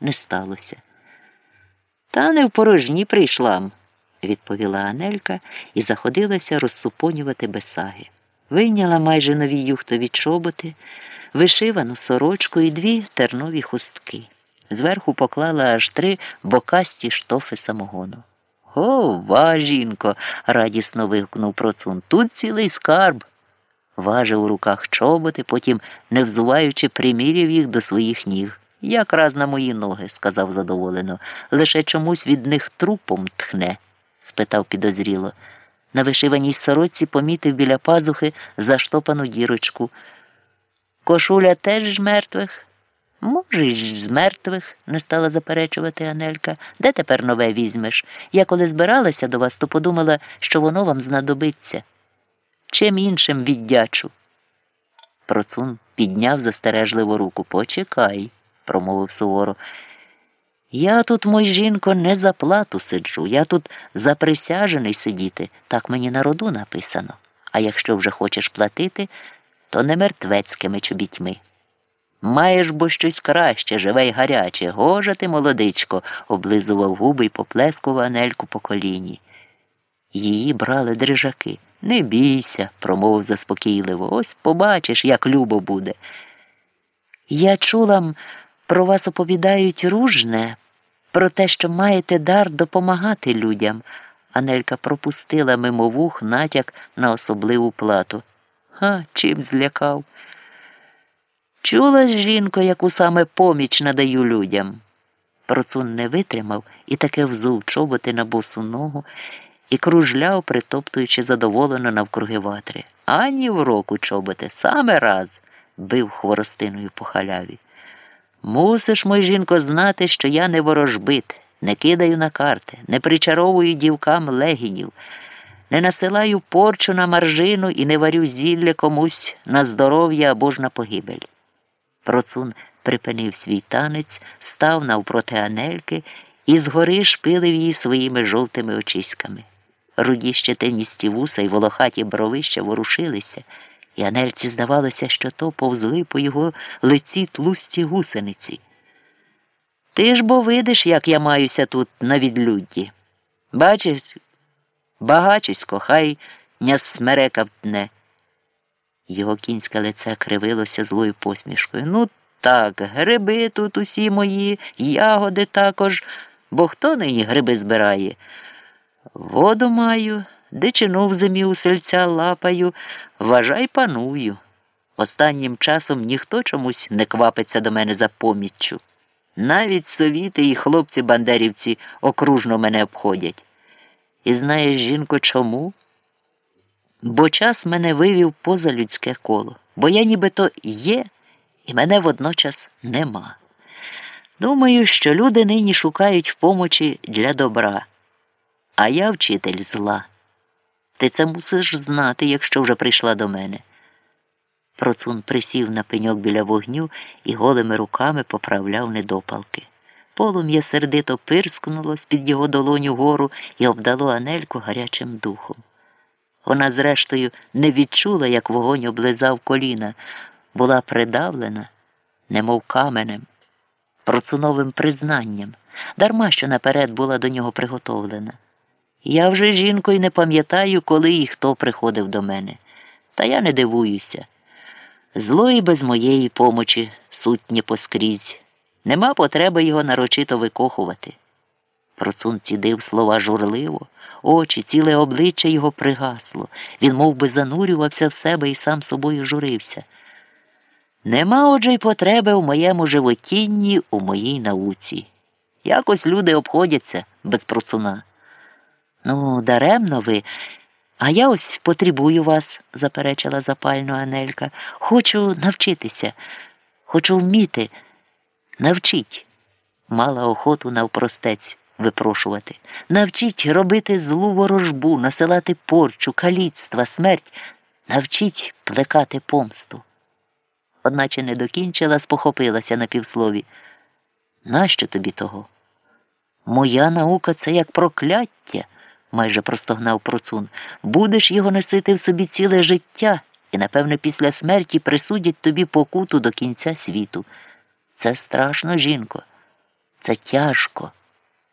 не сталося. Та не в порожні прийшла, відповіла Анелька і заходилася розсупонювати бесаги. Вийняла майже нові юхтові чоботи, вишивану сорочку і дві тернові хустки. Зверху поклала аж три бокасті штофи самогону. Ова, жінко, радісно вигукнув процун. Тут цілий скарб. Важив у руках чоботи, потім, не взуваючи, приміряв їх до своїх ніг. Якраз на мої ноги, сказав задоволено, лише чомусь від них трупом тхне? спитав підозріло. На вишиваній сороці помітив біля пазухи заштопану дірочку. Кошуля теж з мертвих? Може, й з мертвих, не стала заперечувати Анелька. Де тепер нове візьмеш? Я коли збиралася до вас, то подумала, що воно вам знадобиться. Чим іншим віддячу. Процун підняв застережливо руку. Почекай, промовив суворо. Я тут, мой жінко, не за плату сиджу, я тут заприсяжений сидіти, так мені на роду написано. А якщо вже хочеш платити, то не мертвецькими чобітьми. Маєш бо щось краще, живе й гаряче, гожа ти, молодичко, облизував губи й поплескував Анельку по коліні. Її брали дрижаки. Не бійся, промовив заспокійливо. Ось побачиш, як любо буде. Я чула, про вас оповідають ружне, про те, що маєте дар допомагати людям. Анелька пропустила мимо вух натяк на особливу плату. Ха, чим злякав. Чула ж жінко, яку саме поміч надаю людям. Процун не витримав і таке взув чоботи на босу ногу і кружляв, притоптуючи задоволено навкруги ватри. Ані в року чоботи, саме раз бив хворостиною по халяві. Мусиш, мой жінко, знати, що я не ворожбит, не кидаю на карти, не причаровую дівкам легінів, не насилаю порчу на маржину і не варю зілля комусь на здоров'я або ж на погибель. Процун припинив свій танець, став навпроти Анельки і згори шпилив її своїми жовтими очиськами. Руді щетиністі вуса й волохаті бровища ворушилися, і Анельці здавалося, що то повзли по його лиці тлусті гусениці. Ти ж бо видиш, як я маюся тут на відлюдді. Бачиш, багачисько, хай ня смерека втне. Його кінське лице кривилося злою посмішкою. Ну, так, гриби тут усі мої, ягоди також, бо хто нині гриби збирає? Воду маю, дичину в зимі у сельця лапаю, вважай паную. Останнім часом ніхто чомусь не квапиться до мене за поміччю. Навіть совіти і хлопці бандерівці окружно мене обходять. І знаєш, жінко, чому? Бо час мене вивів поза людське коло, бо я нібито є, і мене водночас нема. Думаю, що люди нині шукають помочі для добра, а я вчитель зла. Ти це мусиш знати, якщо вже прийшла до мене. Процун присів на пеньок біля вогню і голими руками поправляв недопалки. Полум'я сердито пирскнуло з під його долоню гору і обдало Анельку гарячим духом. Вона, зрештою, не відчула, як вогонь облизав коліна, була придавлена, немов каменем, процуновим признанням, дарма що наперед була до нього приготовлена. Я вже жінко й не пам'ятаю, коли і хто приходив до мене. Та я не дивуюся. Зло і без моєї помочі сутнє поскрізь. Нема потреби його нарочито викохувати. Процун цідив слова журливо, очі, ціле обличчя його пригасло. Він мов би, занурювався в себе і сам собою журився. Нема отже й потреби в моєму животінні, у моїй науці. Якось люди обходяться без процуна. Ну, даремно ви. А я ось потребую вас, заперечила запально Анелька. Хочу навчитися, хочу вміти. Навчіть. Мала охоту навпростець випрошувати. Навчіть робити злу ворожбу, насилати порчу, каліцтва, смерть, навчіть плекати помсту. Одначе не докінчила, спохопилася на півслові. Нащо тобі того? Моя наука це як прокляття, майже простогнав процун. Будеш його носити в собі ціле життя, і, напевно, після смерті присудять тобі покуту до кінця світу. Це страшно, жінко. це тяжко.